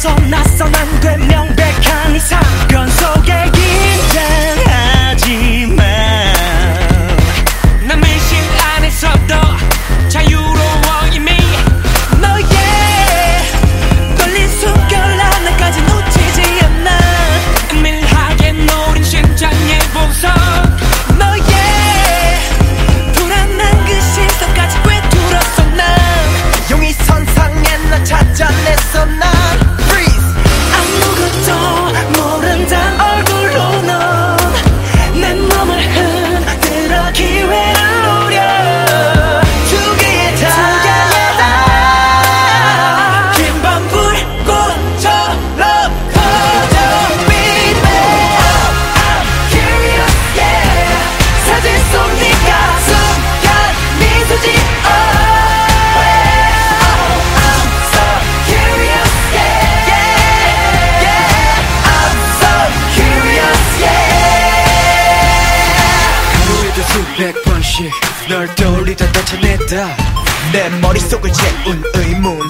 계속 낯선한 괴명. yeah. 널 떠올리다 되찾냈다 내 머릿속을 채운 의문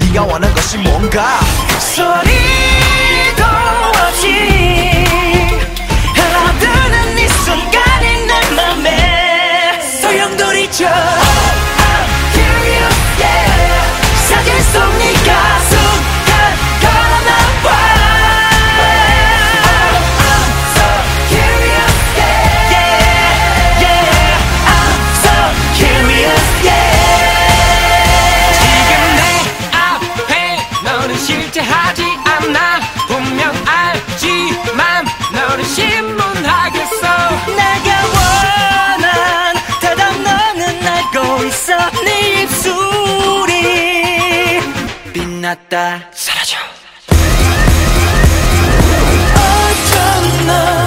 네가 원한 것이 뭔가 소리도 없이 났다. 사라져. 어쩜 너